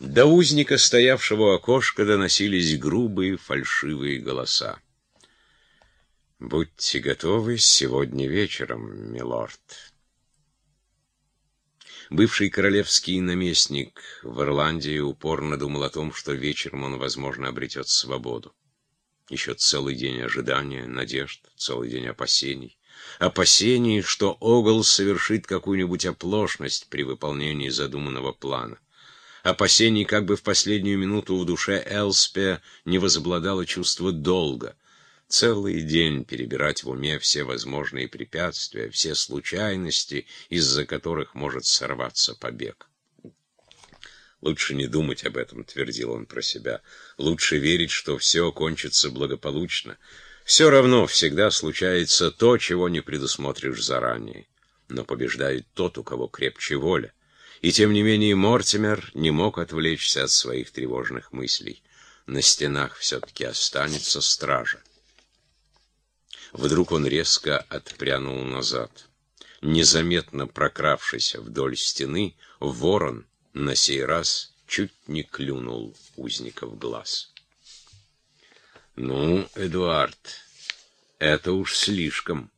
До узника, стоявшего у окошка, доносились грубые фальшивые голоса. «Будьте готовы сегодня вечером, милорд». Бывший королевский наместник в Ирландии упорно думал о том, что вечером он, возможно, обретет свободу. Еще целый день ожидания, надежд, целый день опасений. Опасений, что Огл совершит какую-нибудь оплошность при выполнении задуманного плана опасений, как бы в последнюю минуту в душе Элспе не возобладало чувство долга. Целый день перебирать в уме все возможные препятствия, все случайности, из-за которых может сорваться побег. «Лучше не думать об этом», — твердил он про себя. «Лучше верить, что все кончится благополучно. Все равно всегда случается то, чего не предусмотришь заранее. Но побеждает тот, у кого крепче воля. И тем не менее Мортимер не мог отвлечься от своих тревожных мыслей. На стенах все-таки останется стража. Вдруг он резко отпрянул назад. Незаметно прокравшись вдоль стены, ворон на сей раз чуть не клюнул узника в глаз. «Ну, Эдуард, это уж слишком», —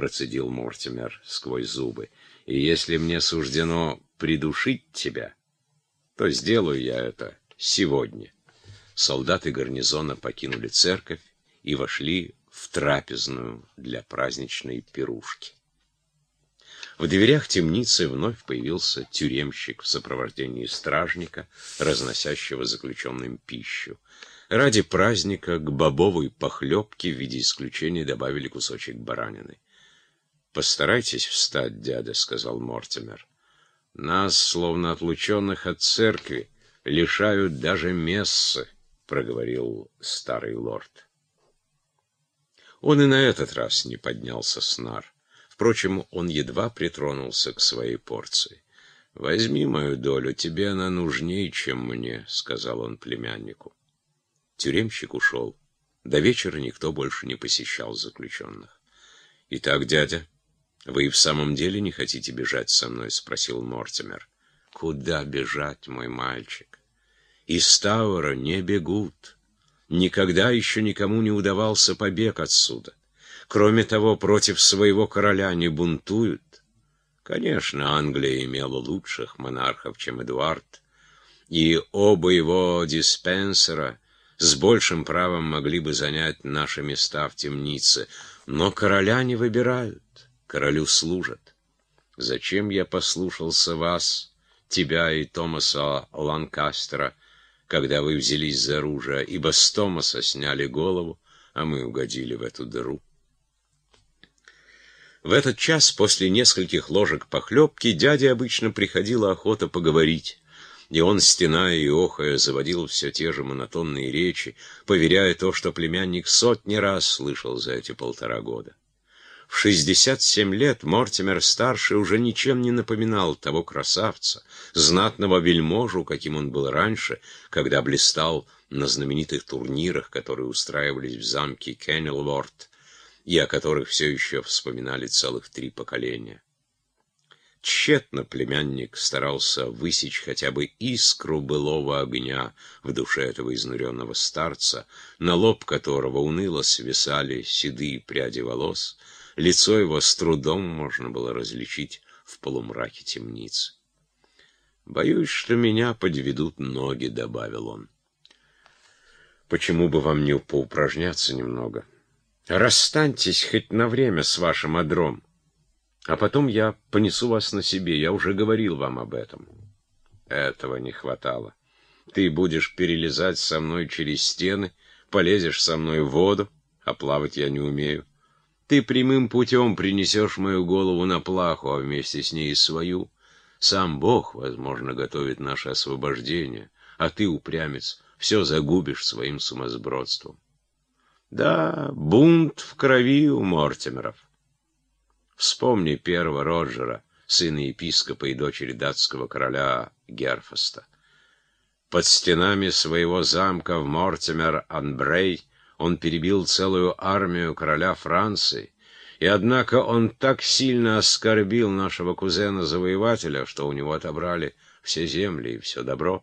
процедил Мортимер сквозь зубы. И если мне суждено придушить тебя, то сделаю я это сегодня. Солдаты гарнизона покинули церковь и вошли в трапезную для праздничной пирушки. В дверях темницы вновь появился тюремщик в сопровождении стражника, разносящего заключенным пищу. Ради праздника к бобовой похлебке в виде исключения добавили кусочек баранины. «Постарайтесь встать, дядя», — сказал Мортимер. «Нас, словно отлученных от церкви, лишают даже мессы», — проговорил старый лорд. Он и на этот раз не поднялся с нар. Впрочем, он едва притронулся к своей порции. «Возьми мою долю, тебе она нужнее, чем мне», — сказал он племяннику. Тюремщик ушел. До вечера никто больше не посещал заключенных. «Итак, дядя», «Вы в самом деле не хотите бежать со мной?» — спросил Мортимер. «Куда бежать, мой мальчик? Из Тауэра не бегут. Никогда еще никому не удавался побег отсюда. Кроме того, против своего короля не бунтуют. Конечно, Англия имела лучших монархов, чем Эдуард, и оба его диспенсера с большим правом могли бы занять наши места в темнице, но короля не выбирают королю служат. Зачем я послушался вас, тебя и Томаса Ланкастера, когда вы взялись за оружие, ибо с Томаса сняли голову, а мы угодили в эту дыру? В этот час, после нескольких ложек похлебки, дяде обычно приходила охота поговорить, и он, стеная и охая, заводил все те же монотонные речи, поверяя то, что племянник сотни раз слышал за эти полтора года. В 67 лет Мортимер-старший уже ничем не напоминал того красавца, знатного вельможу, каким он был раньше, когда блистал на знаменитых турнирах, которые устраивались в замке Кеннелворт, и о которых все еще вспоминали целых три поколения. Тщетно племянник старался высечь хотя бы искру былого огня в душе этого изнуренного старца, на лоб которого уныло свисали седые пряди волос, Лицо его с трудом можно было различить в полумраке темницы. «Боюсь, что меня подведут ноги», — добавил он. «Почему бы вам не поупражняться немного? Расстаньтесь хоть на время с вашим одром, а потом я понесу вас на себе, я уже говорил вам об этом». Этого не хватало. Ты будешь перелезать со мной через стены, полезешь со мной в воду, а плавать я не умею. Ты прямым путем принесешь мою голову на плаху, а вместе с ней и свою. Сам Бог, возможно, готовит наше освобождение, а ты, упрямец, все загубишь своим сумасбродством. Да, бунт в крови у Мортимеров. Вспомни первого Роджера, сына епископа и дочери датского короля Герфаста. Под стенами своего замка в Мортимер-Анбрей он перебил целую армию короля Франции, и однако он так сильно оскорбил нашего кузена-завоевателя, что у него отобрали все земли и все добро.